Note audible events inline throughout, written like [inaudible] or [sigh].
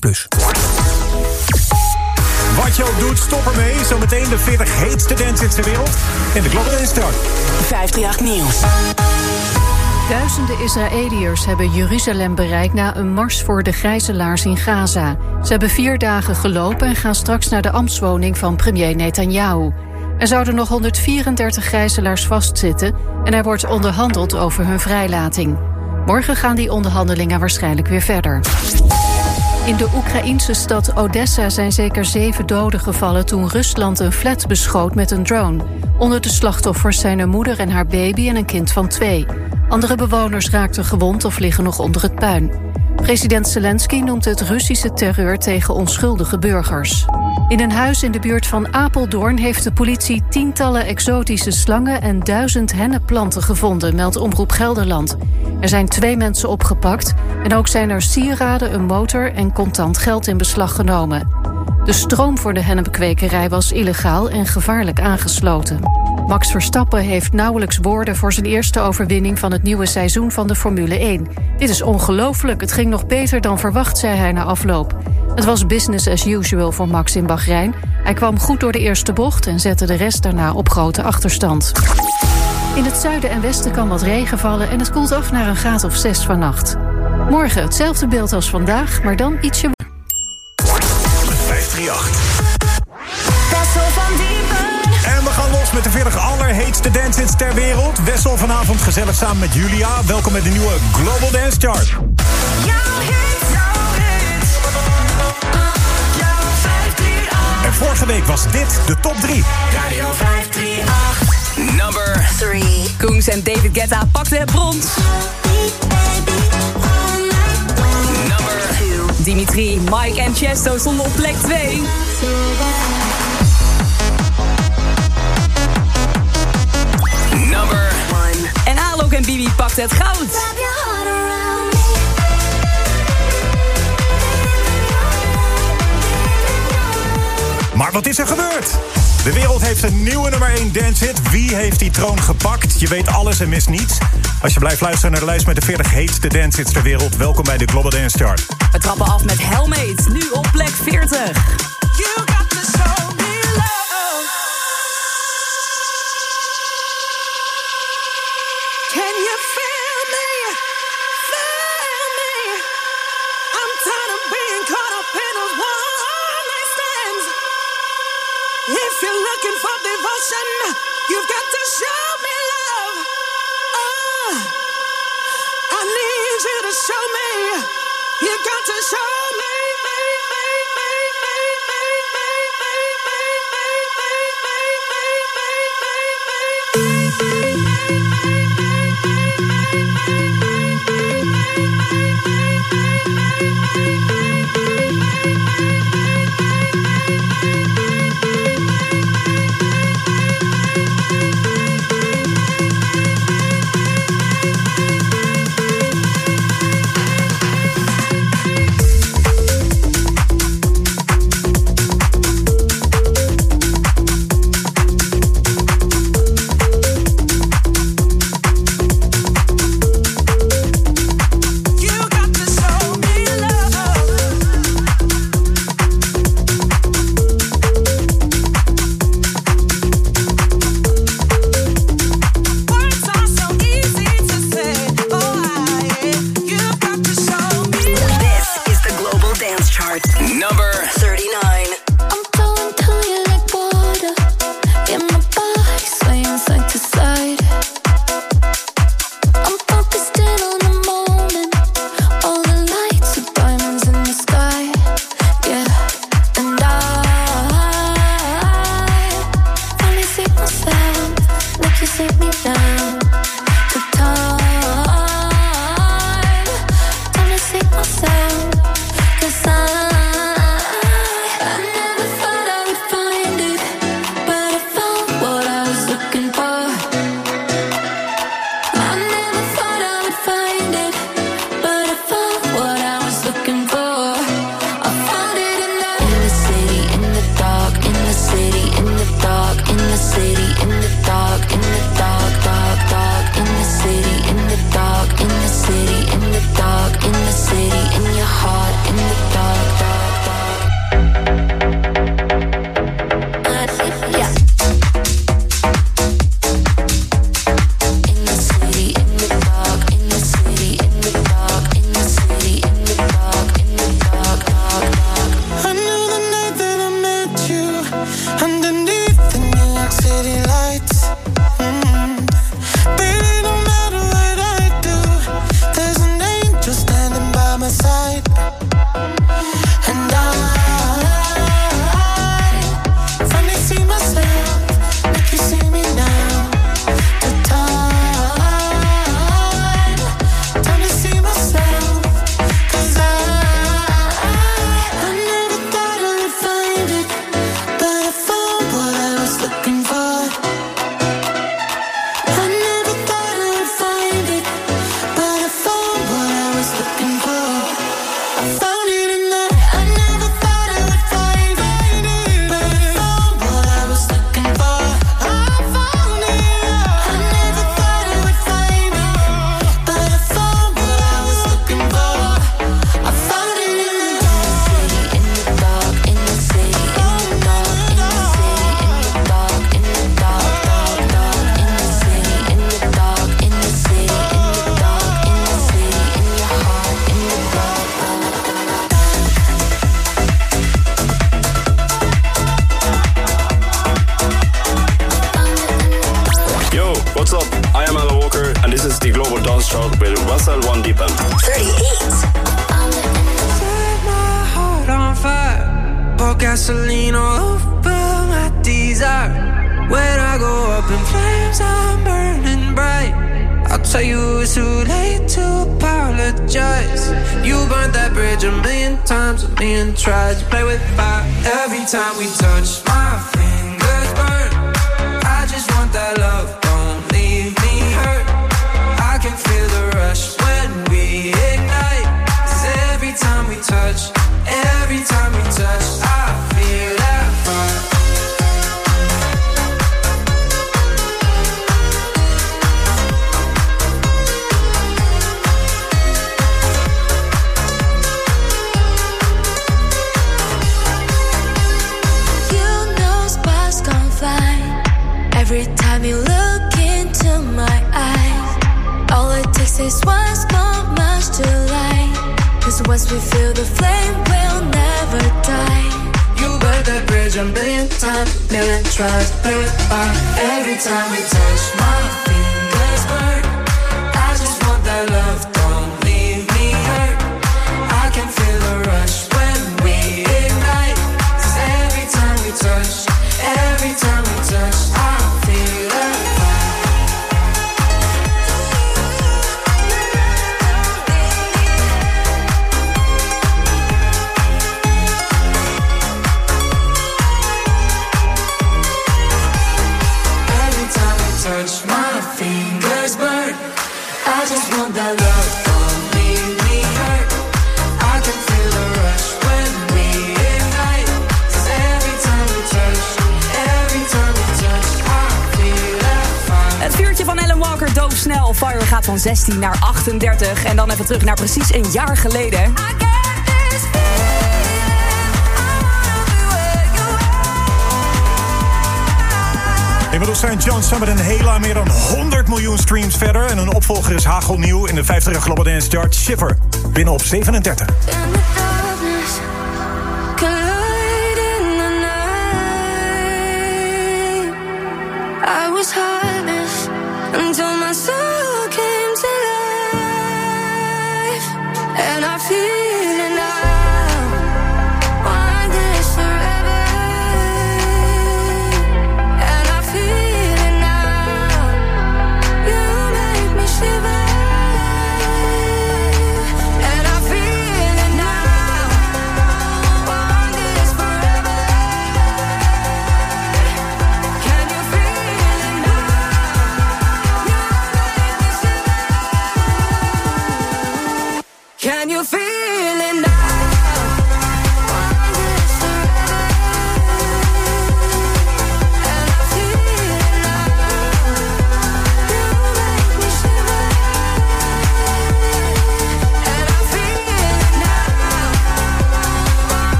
Plus. Wat je ook doet, stop ermee. Zometeen de 40 heetste dances ter wereld. En de Global Dance Chart. 538 Nieuws. Duizenden Israëliërs hebben Jeruzalem bereikt na een mars voor de gijzelaars in Gaza. Ze hebben vier dagen gelopen en gaan straks naar de ambtswoning van premier Netanyahu. Er zouden nog 134 gijzelaars vastzitten en er wordt onderhandeld over hun vrijlating. Morgen gaan die onderhandelingen waarschijnlijk weer verder. In de Oekraïnse stad Odessa zijn zeker zeven doden gevallen toen Rusland een flat beschoot met een drone. Onder de slachtoffers zijn een moeder en haar baby en een kind van twee. Andere bewoners raakten gewond of liggen nog onder het puin. President Zelensky noemt het Russische terreur tegen onschuldige burgers. In een huis in de buurt van Apeldoorn heeft de politie tientallen exotische slangen en duizend hennepplanten gevonden, meldt Omroep Gelderland. Er zijn twee mensen opgepakt en ook zijn er sieraden, een motor en contant geld in beslag genomen. De stroom voor de hennepenkwekerij was illegaal en gevaarlijk aangesloten. Max Verstappen heeft nauwelijks woorden voor zijn eerste overwinning van het nieuwe seizoen van de Formule 1. Dit is ongelooflijk, het ging nog beter dan verwacht, zei hij na afloop. Het was business as usual voor Max in Bahrein. Hij kwam goed door de eerste bocht en zette de rest daarna op grote achterstand. In het zuiden en westen kan wat regen vallen en het koelt af naar een graad of 6 vannacht. Morgen hetzelfde beeld als vandaag, maar dan ietsje. 538. Met de 40 allerheetste dancehits ter wereld. Wessel vanavond gezellig samen met Julia. Welkom bij de nieuwe Global Dance Chart. En vorige week was dit de top 3. Radio 538. Number 3. Koens en David Guetta pakten het brons. Number 2. Dimitri, Mike en Chesto stonden op plek 2. Alok en Bibi pakten het goud. Maar wat is er gebeurd? De wereld heeft een nieuwe nummer 1 dancehit. Wie heeft die troon gepakt? Je weet alles en mist niets. Als je blijft luisteren naar de lijst met de 40 heetste dancehits ter wereld... welkom bij de Global Dance Chart. We trappen af met Hellmate, nu op plek 40. Devotion, you've got to show me love. Oh, I need you to show me. You've got to show me, is the Global Dance Chart with Russell One Deep M. 38. Set my heart on fire. Pour gasoline all over my desire. When I go up in flames, I'm burning bright. I'll tell you it's too late to apologize. You burned that bridge a million times, a million tries. You play with fire every time we touch. My fingers burn. I just want that love. Once we feel the flame, we'll never die. You burn that bridge a million times, million tries. With every time we touch. My fingers burn. I just want that love. Gaat van 16 naar 38. En dan even terug naar precies een jaar geleden. Inmiddels zijn John Summit en Hela meer dan 100 miljoen streams verder. En een opvolger is hagelnieuw in de 50 Global Dance Chart Shiver. Binnen op 37.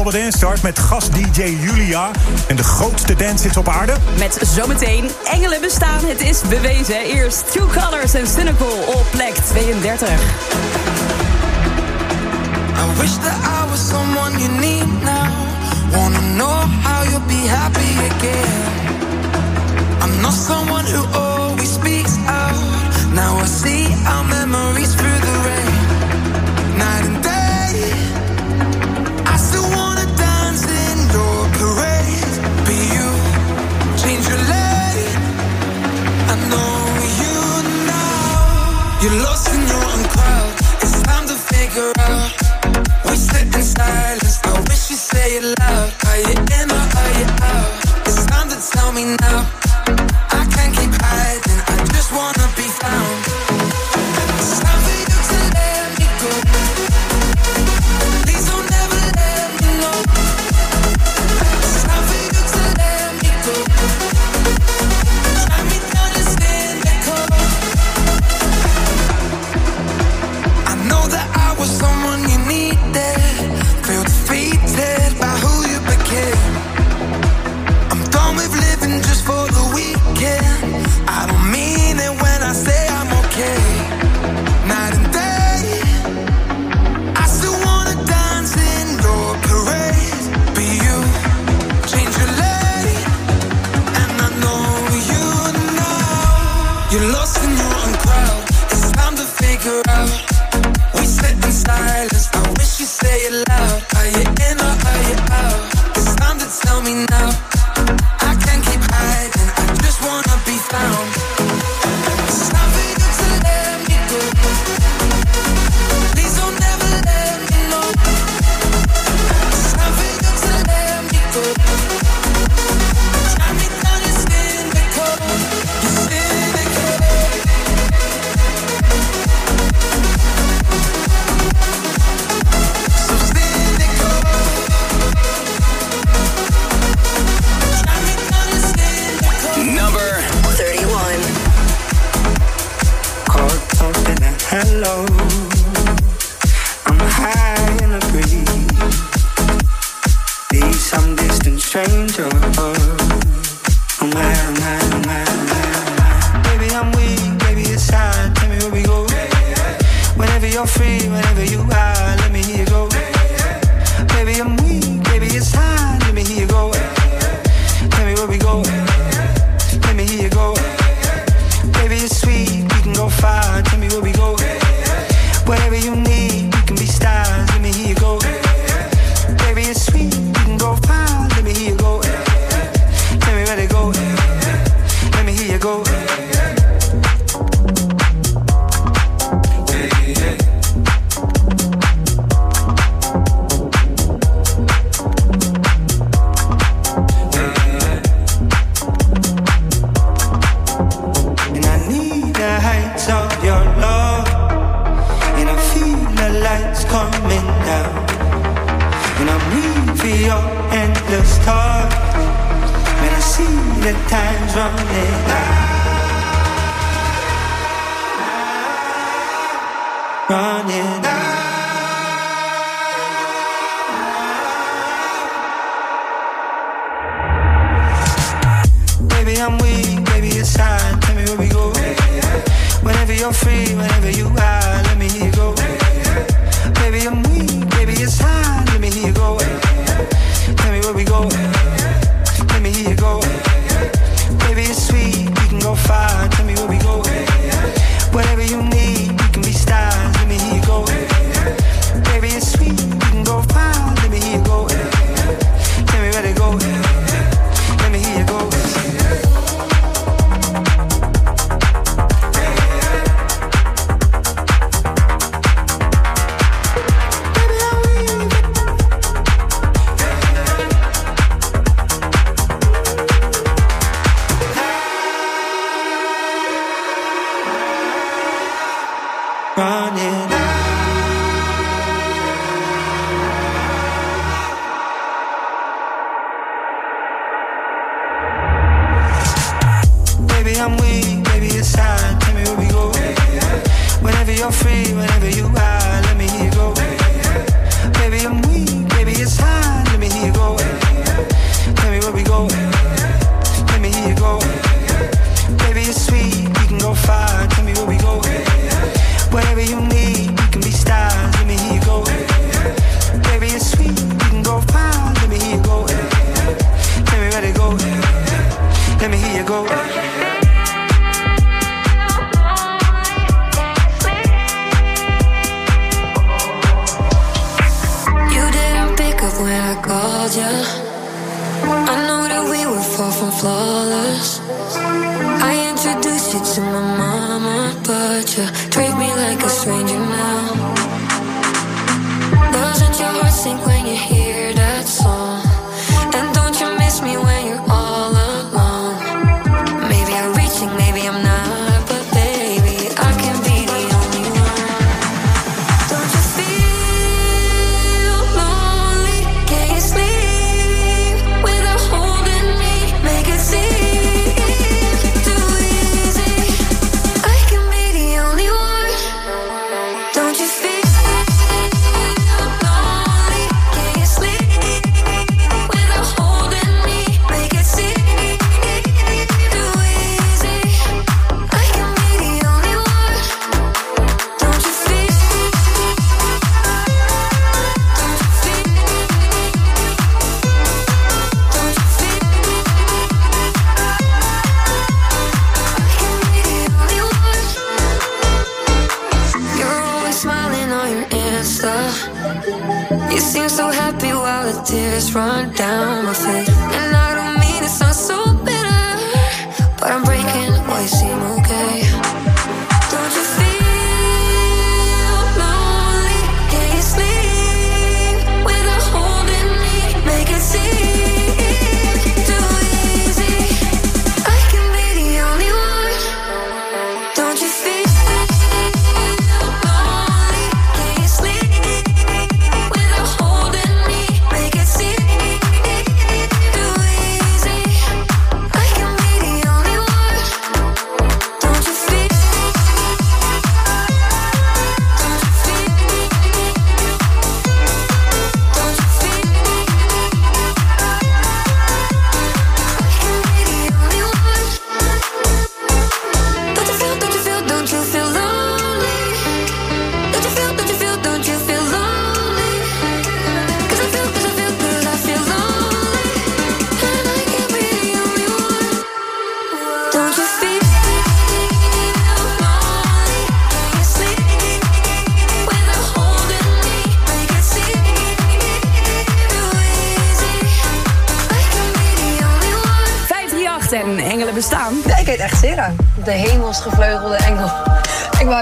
Global Dance Stars met gast-DJ Julia. En de grootste dancehits op aarde. Met zometeen Engelen bestaan, het is bewezen. Eerst Two Colors en Cynical op plek 32. I wish that I was someone you need now. Wanna know how you'll be happy again. I'm not someone who always speaks out. Now I see our memories through the rain.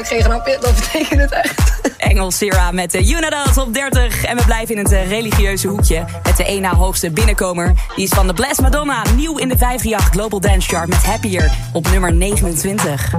geen grapje, dat betekent het echt. Engel Sierra met eh, de Unidas op 30. En we blijven in het eh, religieuze hoekje met de één na hoogste binnenkomer. Die is van de Bless Madonna, nieuw in de 538 Global Dance Chart met Happier op nummer 29.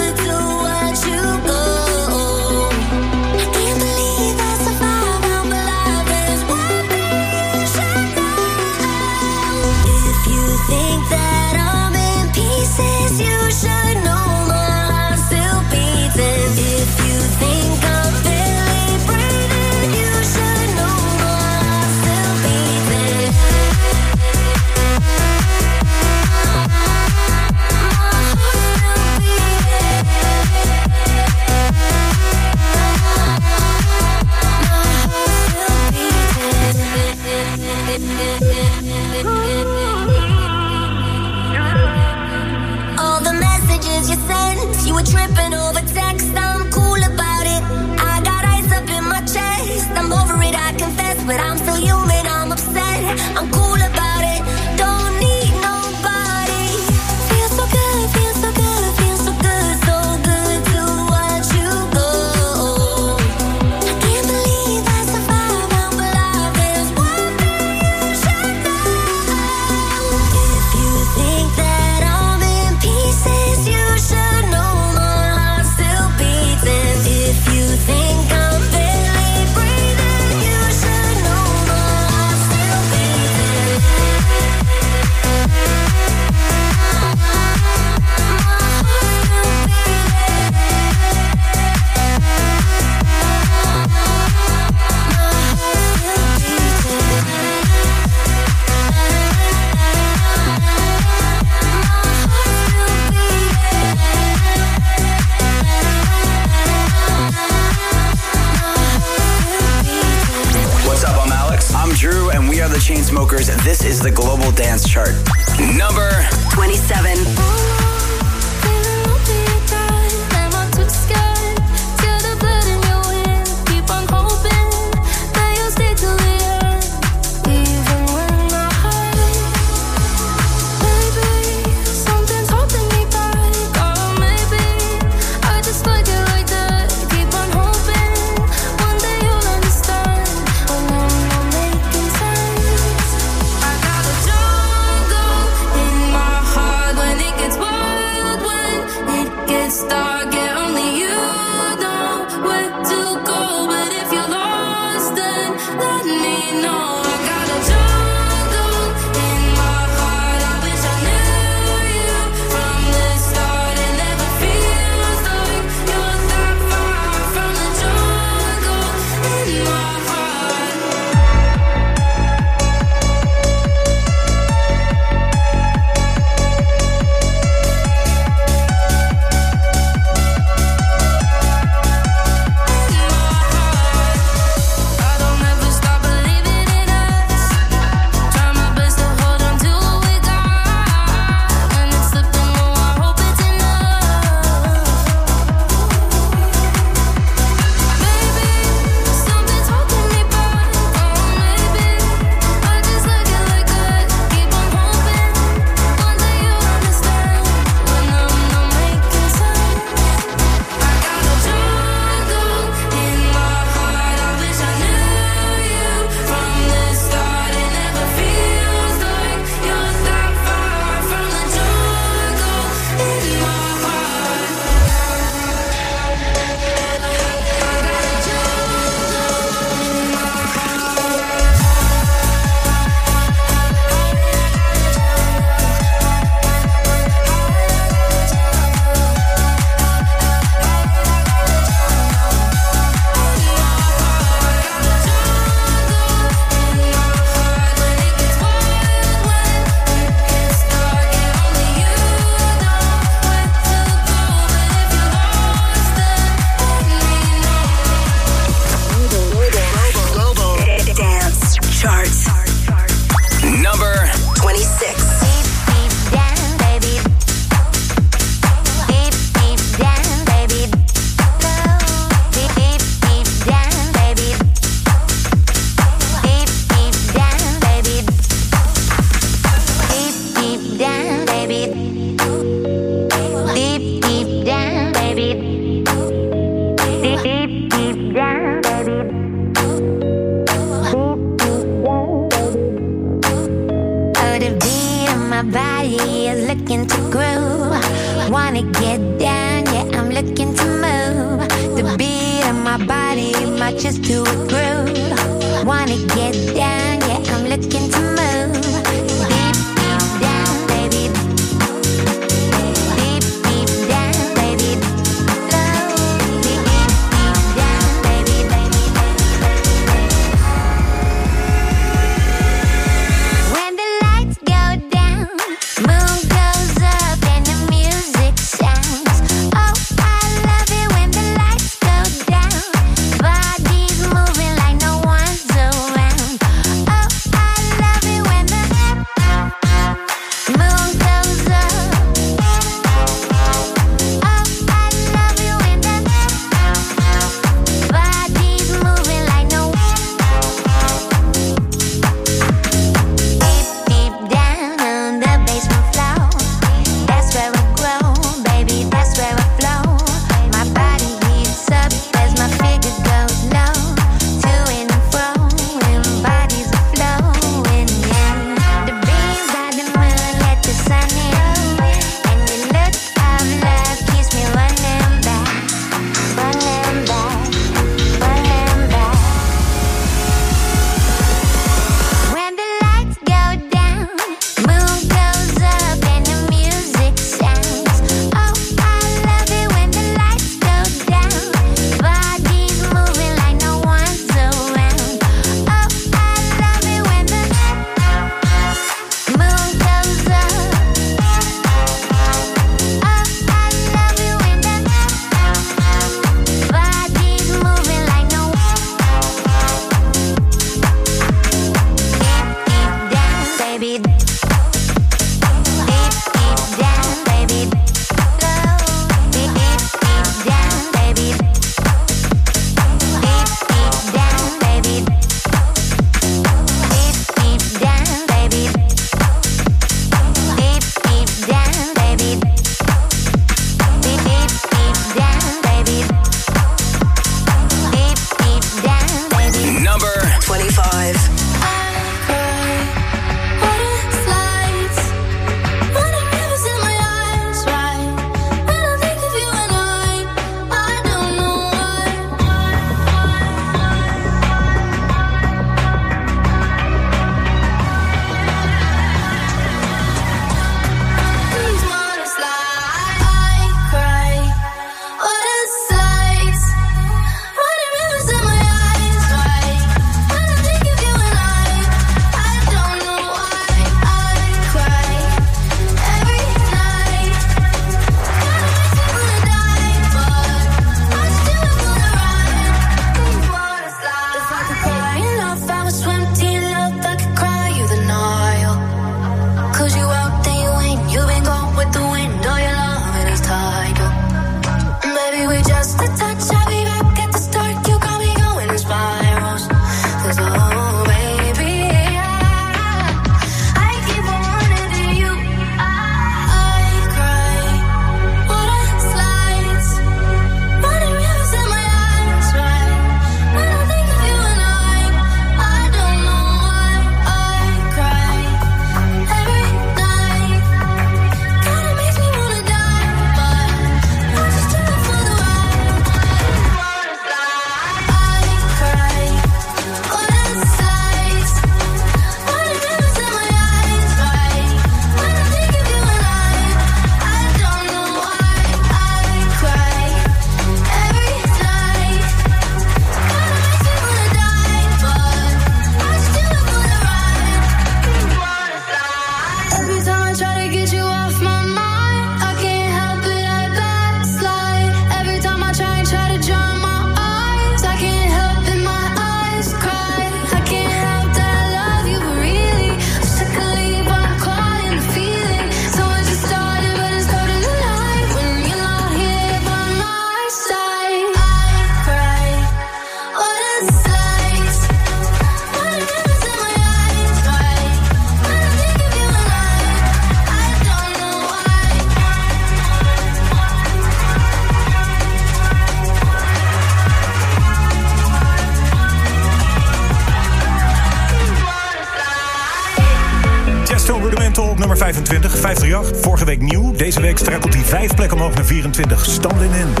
Vijf plekken omhoog naar 24. Stamlin in.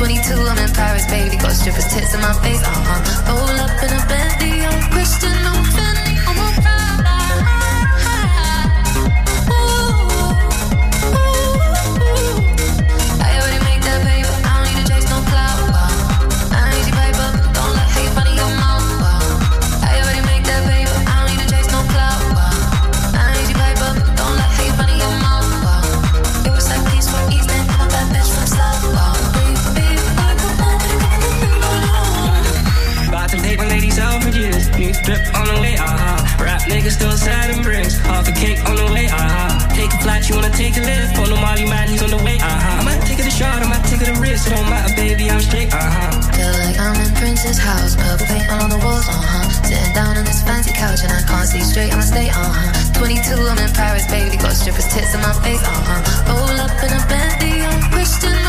22, I'm in Paris, baby. Got strippers' tits in my face, uh huh. Roll up in a bendy, uh-huh. take a lift. Pull them all, you on the way. Uh huh. I might take it a shot, I might take it a risk. It don't matter, baby, I'm straight. Uh huh. Feel like I'm in Prince's house, purple paint on all the walls. Uh huh. Sitting down on this fancy couch and I can't see straight. I'ma stay. Uh huh. 22, I'm in Paris, baby. Got strippers tits in my face. Uh huh. Roll up in a bendy, I'm Christian.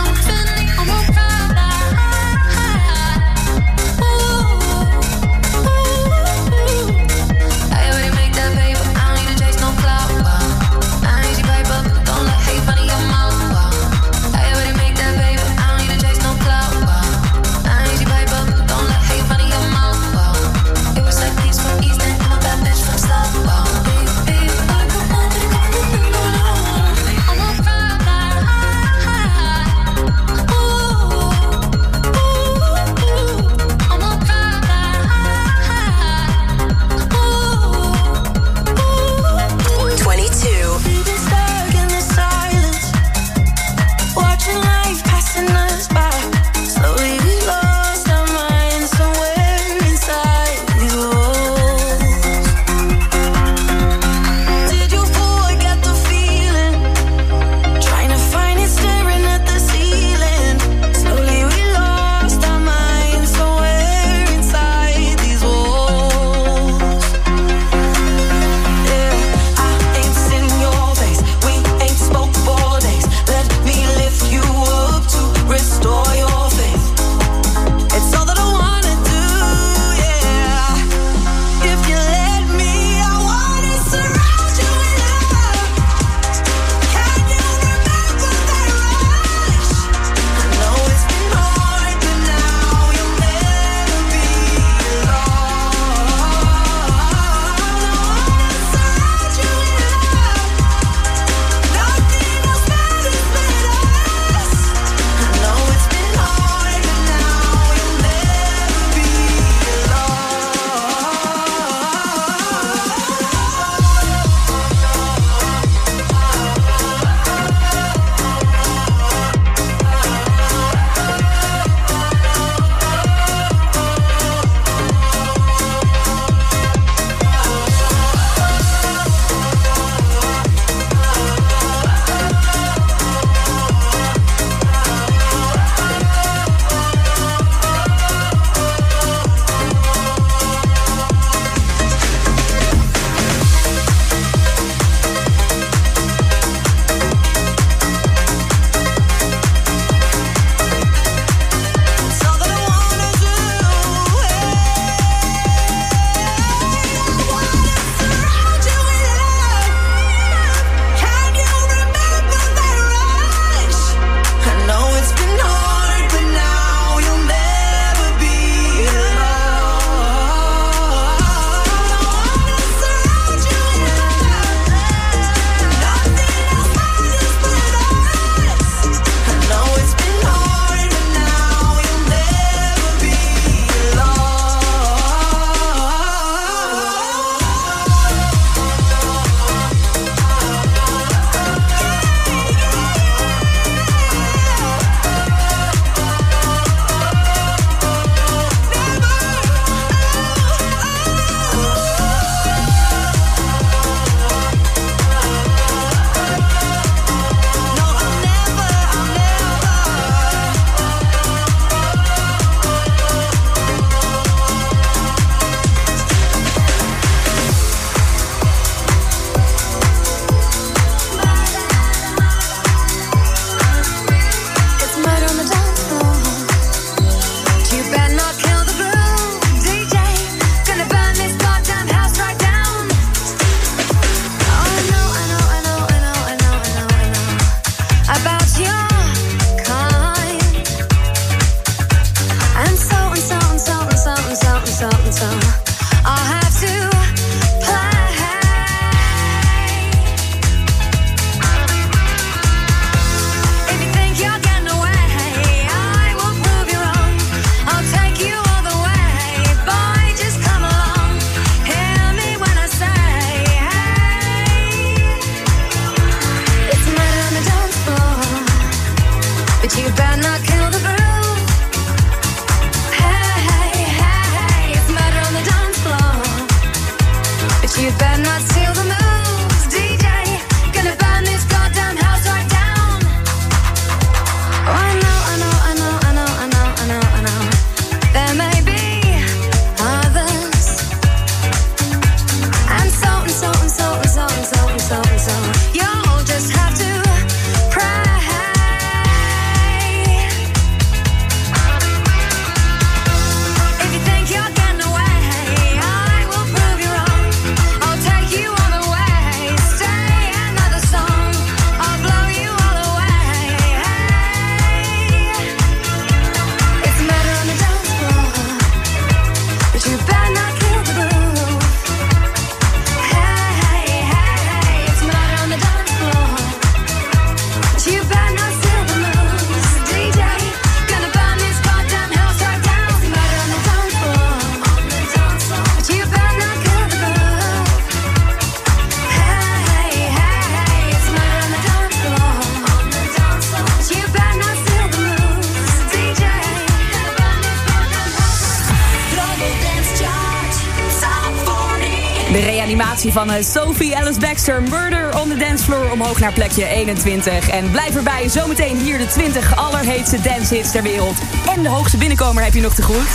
Van eh, Sophie Alice Baxter, Murder on the Dance Floor, omhoog naar plekje 21. En blijf erbij, zometeen hier de 20 allerheetste dancehits ter wereld. En de hoogste binnenkomer heb je nog te goed.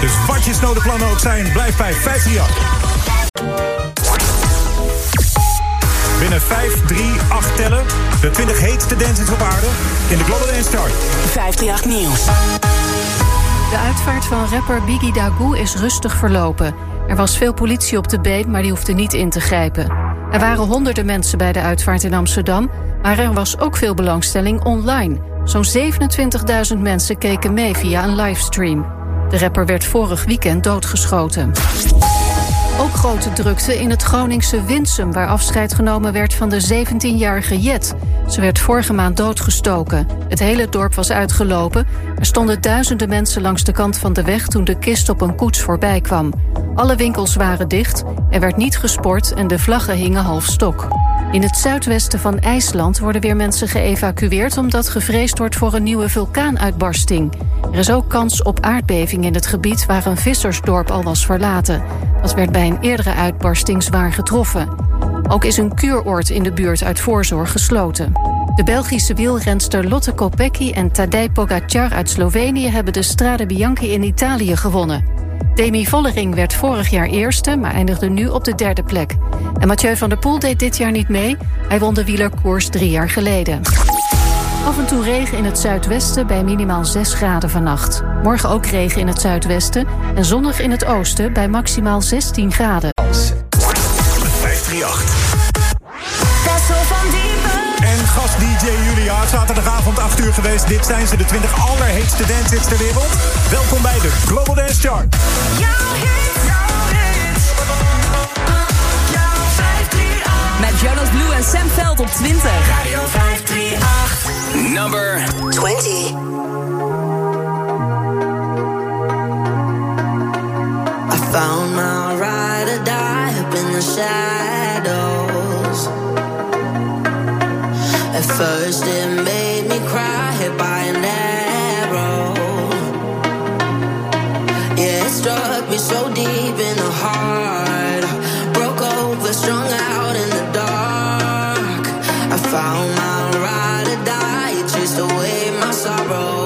Dus wat je snode plannen ook zijn, blijf bij 538. Binnen 5, 3, 8 tellen. De 20 heetste dancers op aarde in de Global Dance Chart. 538 Nieuws. De uitvaart van rapper Biggie Dagoe is rustig verlopen. Er was veel politie op de been, maar die hoefde niet in te grijpen. Er waren honderden mensen bij de uitvaart in Amsterdam... maar er was ook veel belangstelling online. Zo'n 27.000 mensen keken mee via een livestream. De rapper werd vorig weekend doodgeschoten. Ook grote drukte in het Groningse Winsum... waar afscheid genomen werd van de 17-jarige Jet. Ze werd vorige maand doodgestoken. Het hele dorp was uitgelopen. Er stonden duizenden mensen langs de kant van de weg... toen de kist op een koets voorbij kwam. Alle winkels waren dicht, er werd niet gesport... en de vlaggen hingen half stok. In het zuidwesten van IJsland worden weer mensen geëvacueerd... omdat gevreesd wordt voor een nieuwe vulkaanuitbarsting. Er is ook kans op aardbeving in het gebied... waar een vissersdorp al was verlaten. Dat werd bij een eerdere uitbarsting zwaar getroffen. Ook is een kuuroord in de buurt uit voorzorg gesloten. De Belgische wielrenster Lotte Kopecky en Tadej Pogacar uit Slovenië... hebben de Strade Bianchi in Italië gewonnen. Demi Vollering werd vorig jaar eerste, maar eindigde nu op de derde plek. En Mathieu van der Poel deed dit jaar niet mee. Hij won de wielerkoers drie jaar geleden. Af en toe regen in het zuidwesten bij minimaal 6 graden vannacht. Morgen ook regen in het zuidwesten en zonnig in het oosten bij maximaal 16 graden. 538. En gast DJ Julia, zaterdagavond 8 uur geweest. Dit zijn ze, de 20 allerheetste dancehits ter wereld. Welkom bij de Global Dance Chart. Met Jonas Blue en Sam Veld op 20. Radio 538. Number 20. I found my ride or die up in the shadows. First it made me cry hit by an arrow. Yeah, it struck me so deep in the heart. Broke over, strung out in the dark. I found my ride or die. It chased away my sorrows.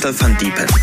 Gangster-Fun-Diepe.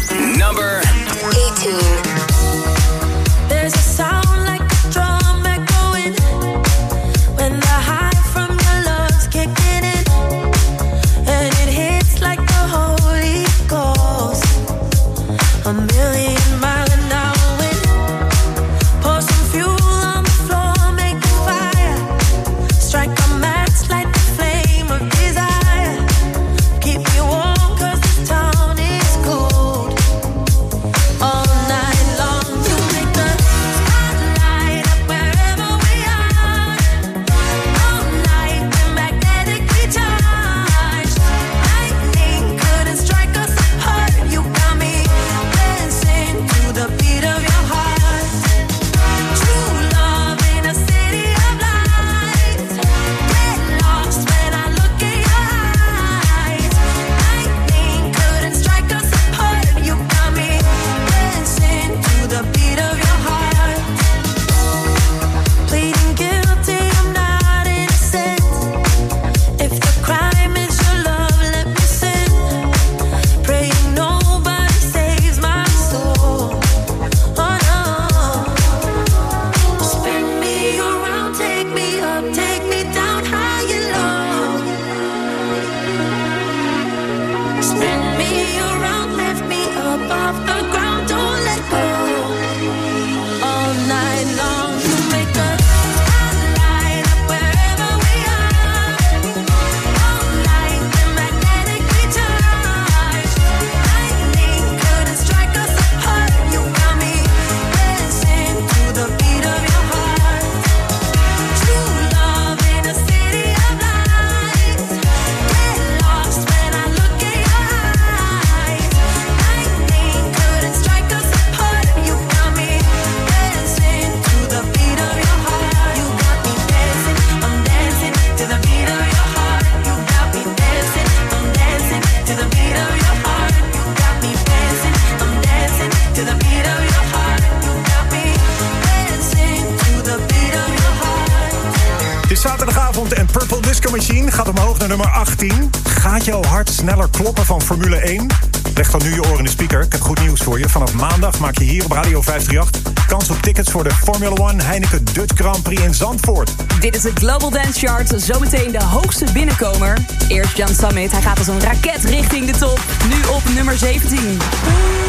op Radio 538. Kans op tickets voor de Formula 1 Heineken Dutch Grand Prix in Zandvoort. Dit is het Global Dance Chart. Zometeen de hoogste binnenkomer. Eerst Jan Summit. Hij gaat als een raket richting de top. Nu op nummer 17.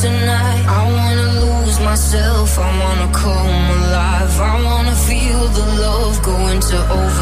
Tonight. I wanna lose myself. I wanna come alive. I wanna feel the love go into overdrive.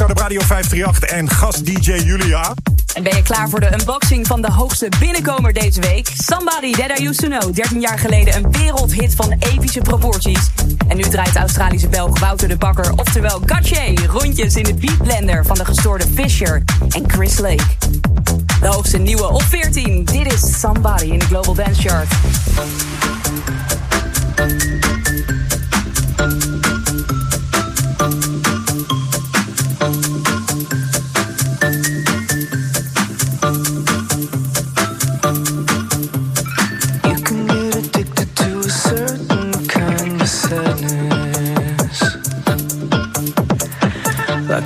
Aan de Global Dance Star op Radio 538 en gast DJ Julia. En ben je klaar voor de unboxing van de hoogste binnenkomer deze week? Somebody That I Used To Know. 13 jaar geleden een wereldhit van epische proporties. En nu draait Australische Belg Wouter de Bakker, oftewel Gauthier, rondjes in de beatblender van de gestoorde Fisher en Chris Lake. De hoogste nieuwe op 14. Dit is Somebody in de Global Dance Chart.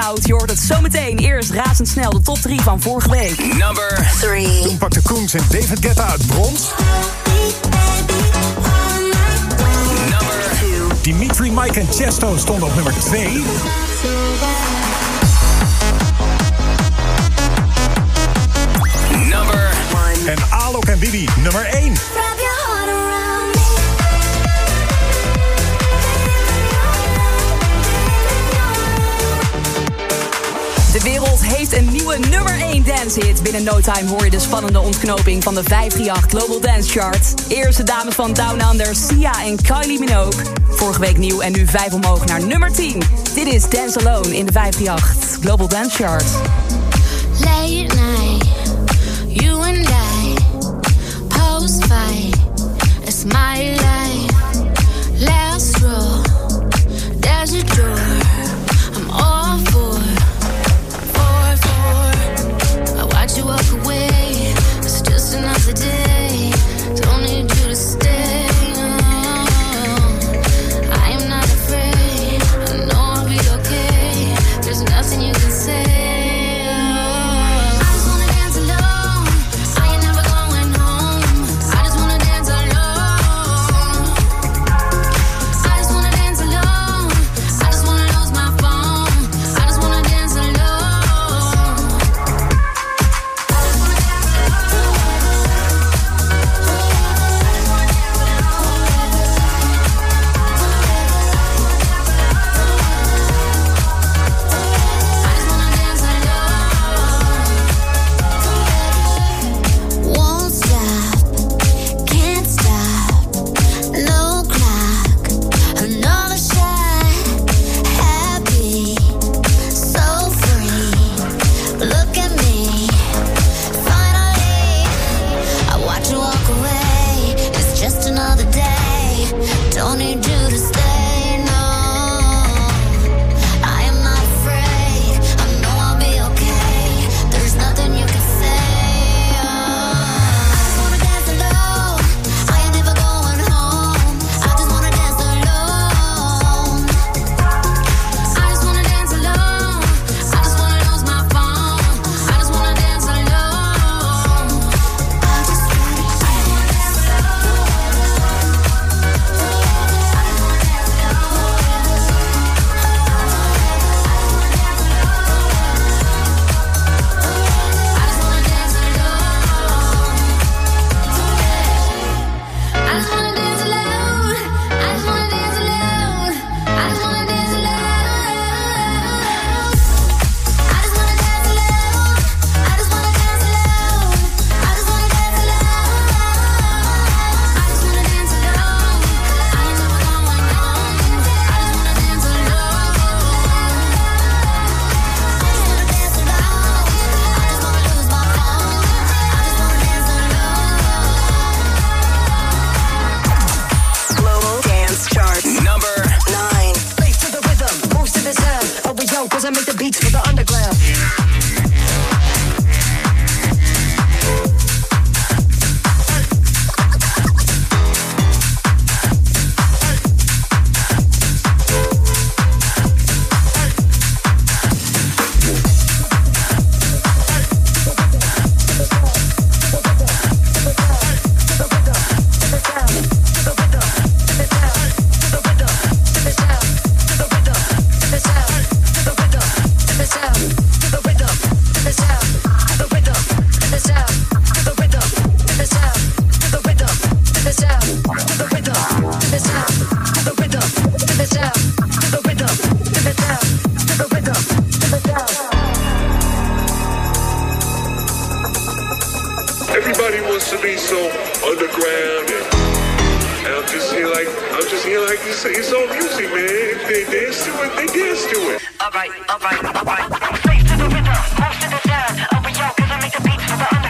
goud. Je hoort het zometeen. Eerst razendsnel de top 3 van vorige week. Number 3. Toen pakte Koens en David Guetta uit brons. Number 2. Dimitri, Mike en Chesto stonden op nummer 2. Number 1. En Alok en Bibi nummer 1. wereld heeft een nieuwe nummer 1 dancehit. Binnen no time hoor je de spannende ontknoping van de 538 Global Dance Chart. Eerste dames van Down Under, Sia en Kylie Minogue. Vorige week nieuw en nu vijf omhoog naar nummer 10. Dit is Dance Alone in de 538 Global Dance Chart. underground. And, and I'm just here like I'm just here like it's, it's all music, man. If they dance to it, they dance to it. All right, all right, all right. Face to the rhythm, most of the time. Over y'all, cause I make the beats for the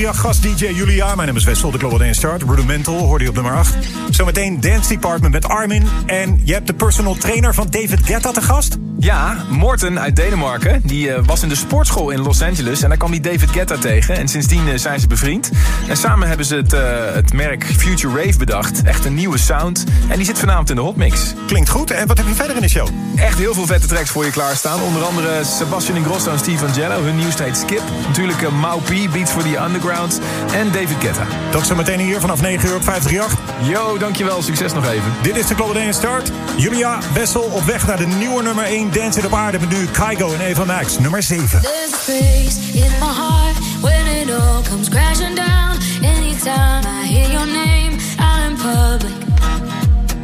Zaterdagavond, 538 gast DJ Julia. Mijn naam is Wessel, de Global Dance Chart. Rudimental hoorde je op nummer 8. Zometeen Dance Department met Armin. En je hebt de personal trainer van David Guetta te gast. Ja, Morten uit Denemarken. Die eh, was in de sportschool in Los Angeles. En daar kwam die David Guetta tegen. En sindsdien eh, zijn ze bevriend. En samen hebben ze het, eh, het merk Future Rave bedacht. Echt een nieuwe sound. En die zit vanavond in de hotmix. Klinkt goed. En wat heb je verder in de show? Echt heel veel vette tracks voor je klaarstaan. Onder andere Sebastian Ingrosso en Steve Angelo. Hun nieuwste heet Skip. Natuurlijk uh, Mau P, Beats for the Underground. En David Guetta. Dat zometeen hier vanaf 9 uur op 538. Yo, dankjewel. Succes nog even. Dit is de Global Chart. Julia Wessel op weg naar de nieuwe nummer 1 Dance op aarde. Met nu Kygo en Eva Max, nummer 7. There's a place in my heart when it all comes crashing down. Anytime I hear your name out in public.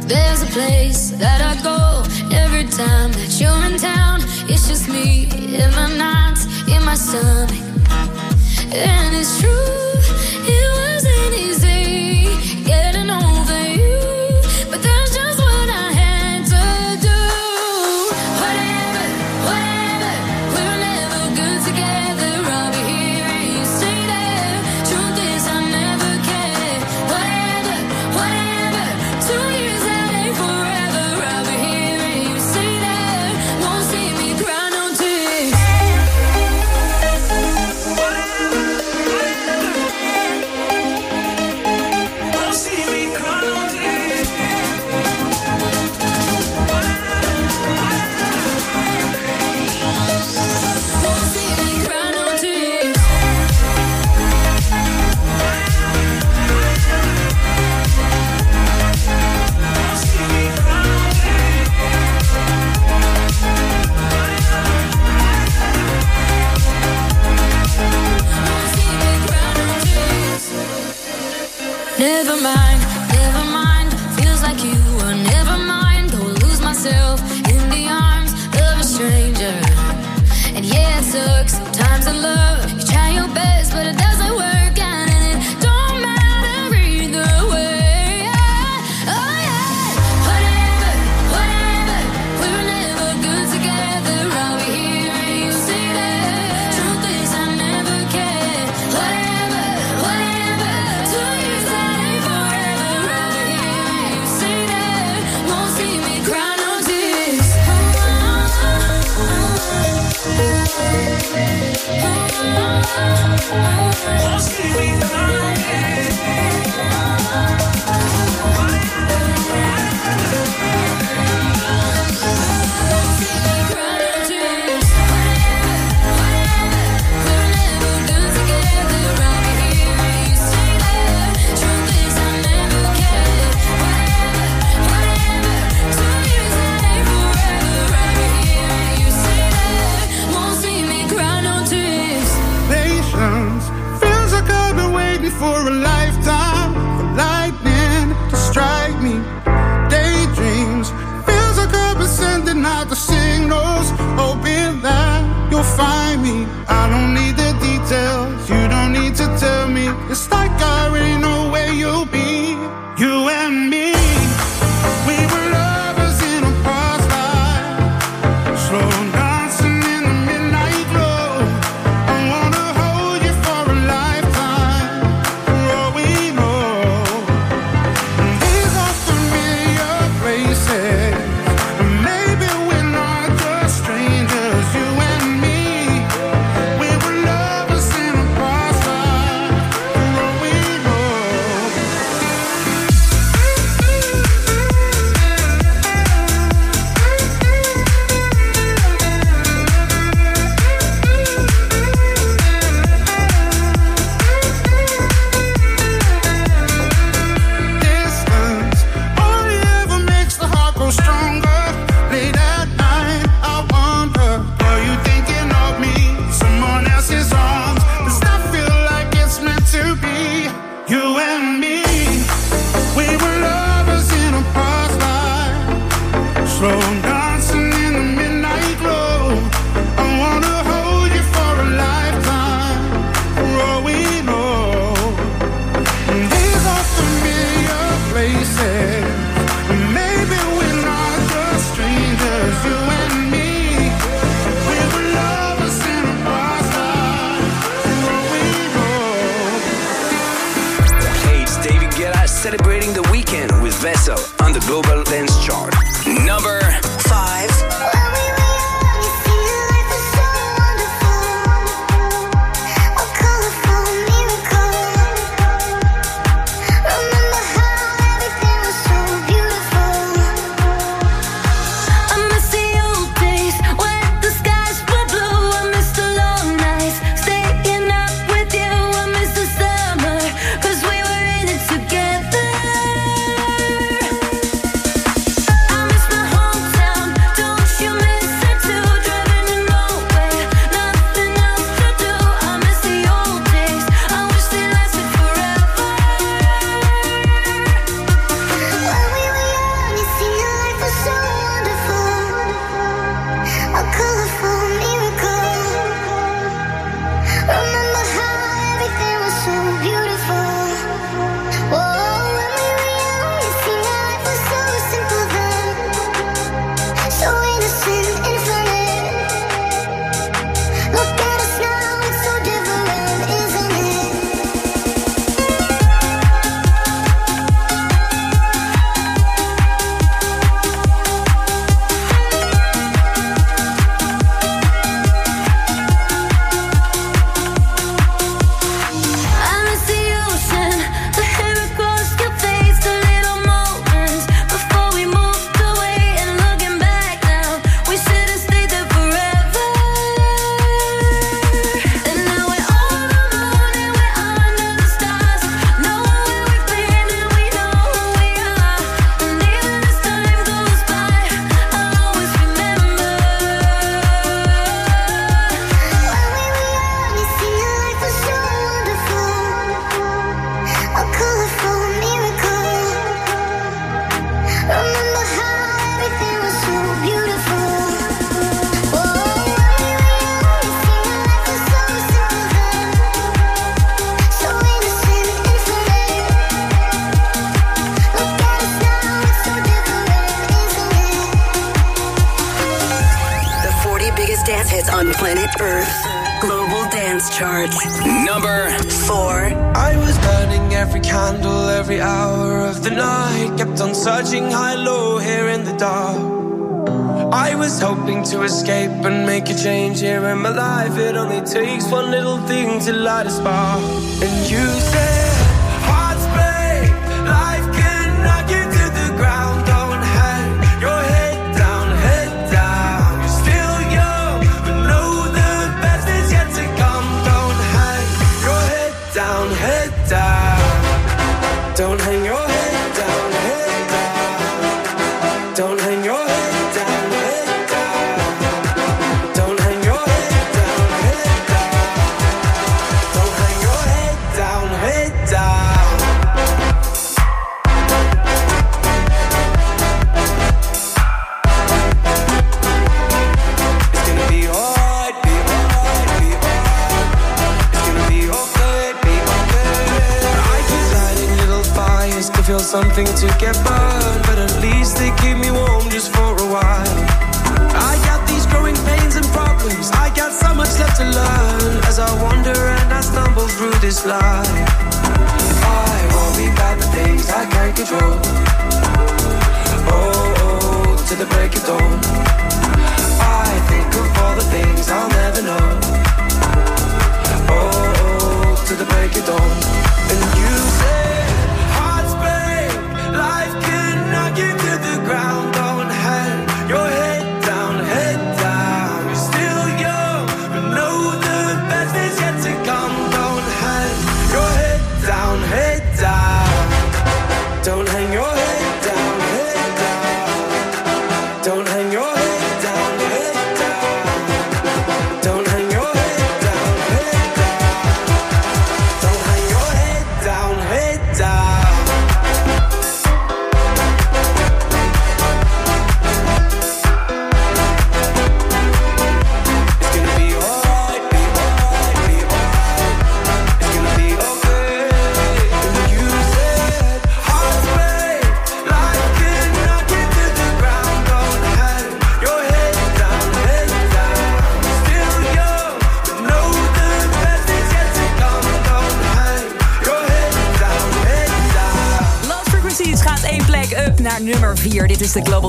There's a place that I go every time that you're in town. It's just me in my nights, in my stomach. And it's true, it wasn't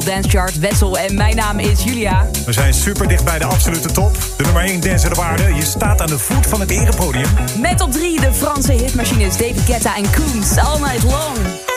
Dance Chart. Wessel en mijn naam is Julia. We zijn super dicht bij de absolute top. De nummer 1 dancer de waarde. Je staat aan de voet van het erepodium. Met op 3 de Franse hitmachines David Guetta en Koens. All Night Long.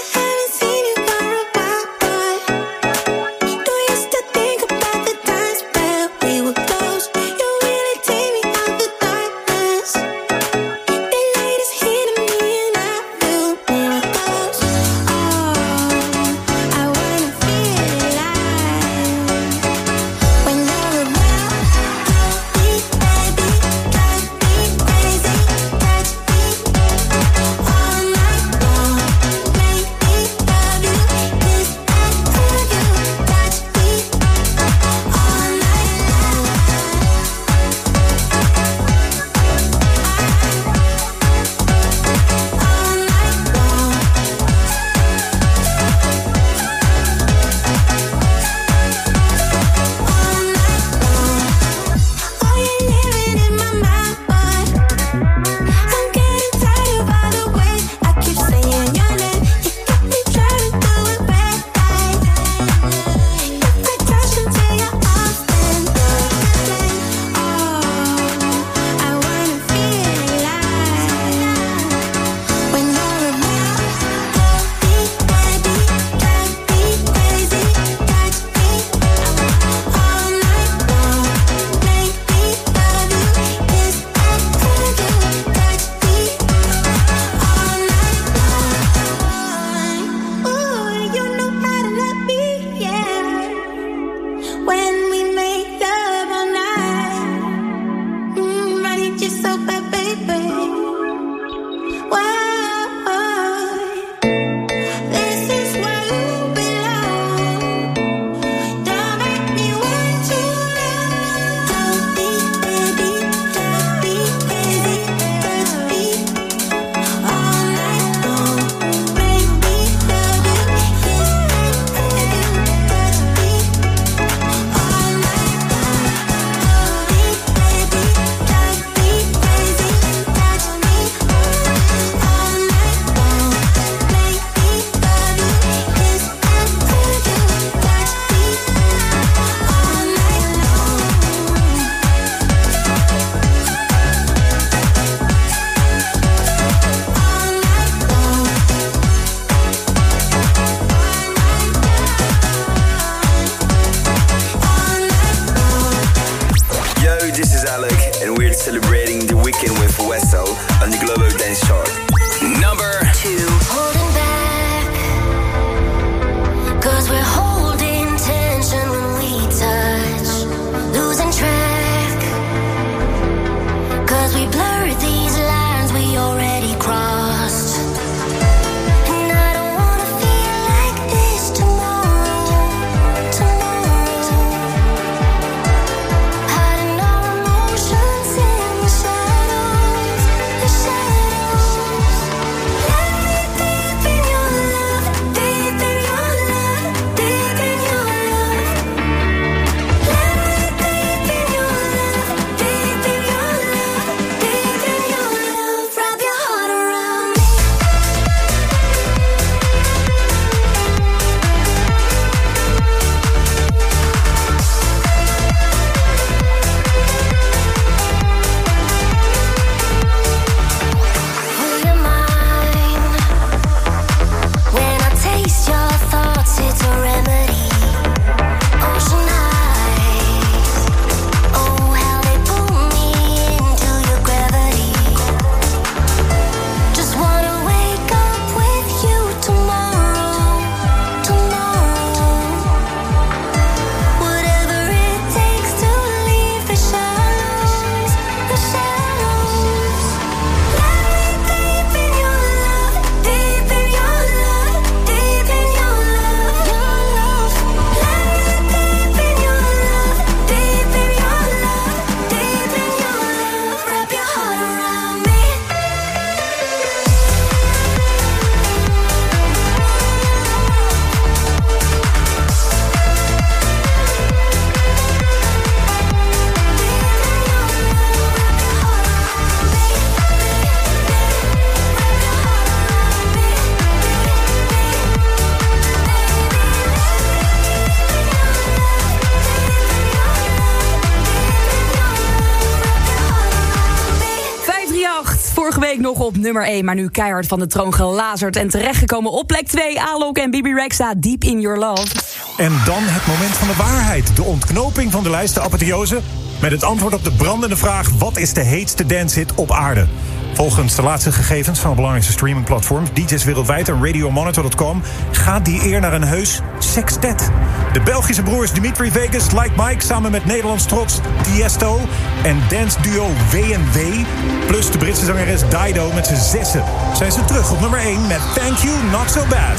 Nummer 1, maar nu keihard van de troon gelazerd en terechtgekomen op plek 2. Alok en Bibi Rexa, Deep in Your Love. En dan het moment van de waarheid. De ontknoping van de lijst, de apotheose. Met het antwoord op de brandende vraag... wat is de heetste dancehit op aarde? Volgens de laatste gegevens van de belangrijkste streamingplatforms... DJ's wereldwijd en RadioMonitor.com... gaat die eer naar een heus sextet. De Belgische broers Dimitri Vegas, Like Mike... samen met Nederlands trots Tiesto... en dance duo W&W... plus de Britse zangeres Dido met z'n zessen... zijn ze terug op nummer 1 met Thank You, Not So Bad.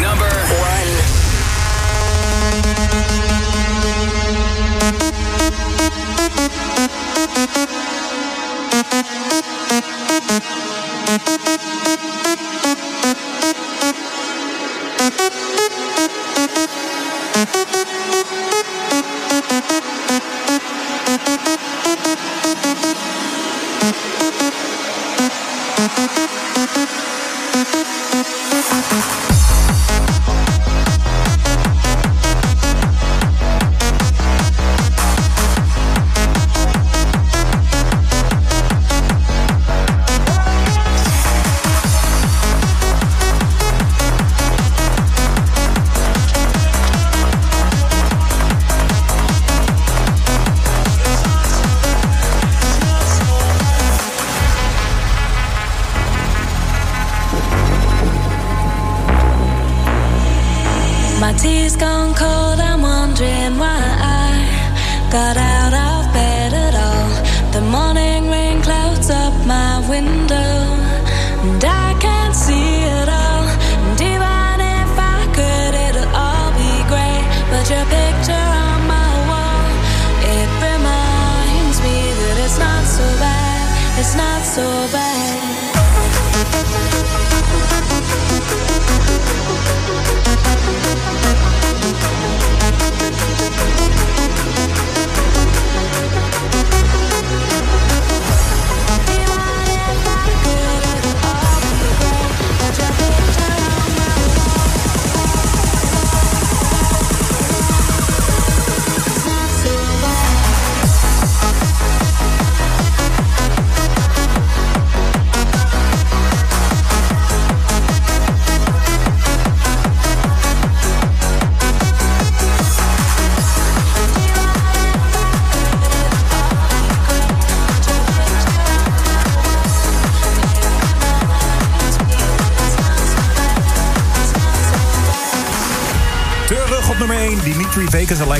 Number one. My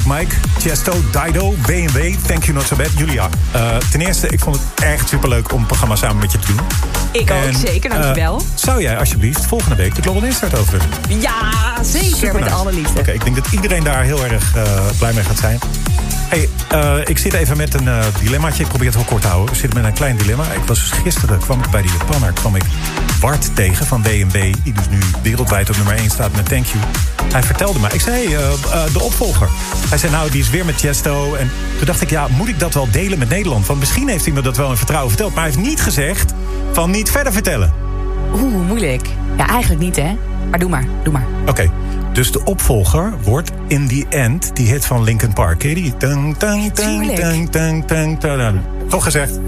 Like Mike. Chesto, Dido, BMW, Thank You Not So Bad. Julia, eh, ten eerste, ik vond het echt superleuk om een programma samen met je te doen. Ik ook, zeker, dankjewel. eh, zou jij alsjeblieft volgende week de Global Dance Start over ja, zeker, Super met nice. alle liefde. Oké, ik denk dat iedereen daar heel erg eh, blij mee gaat zijn. Hey, ik zit even met een eh, dilemmaatje. Ik probeer het heel kort te houden. Ik zit met een klein dilemma. Ik was gisteren kwam ik bij de Japanner kwam ik Bart tegen van W&W... die dus nu wereldwijd op nummer 1 staat met Thank You. Hij vertelde me, ik zei, eh, de opvolger. Hij zei, nou, die is weer met Chesto. En toen dacht ik, ja, moet ik dat wel delen met Nederland? Want misschien heeft hij me dat wel in vertrouwen verteld. Maar hij heeft niet gezegd van niet verder vertellen. Oeh, moeilijk. Ja, eigenlijk niet, hè? Maar doe maar, doe maar. Oké, dus de opvolger wordt In The End die hit van Linkin Park. Ken die? Tang, tang, tang, Tuurlijk. tang, tang, tang, tang. Toch gezegd. [laughs]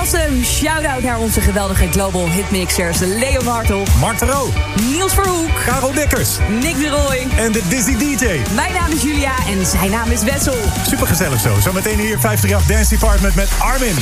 Was hem. Shout-out naar onze geweldige global hitmixers Leon Hartog, Roo, Niels Verhoek, Karel Dekkers Nick de Roy. en de Dizzy DJ. Mijn naam is Julia en zijn naam is Wessel. Super gezellig zo. Zometeen hier 538 Dance Department met Armin.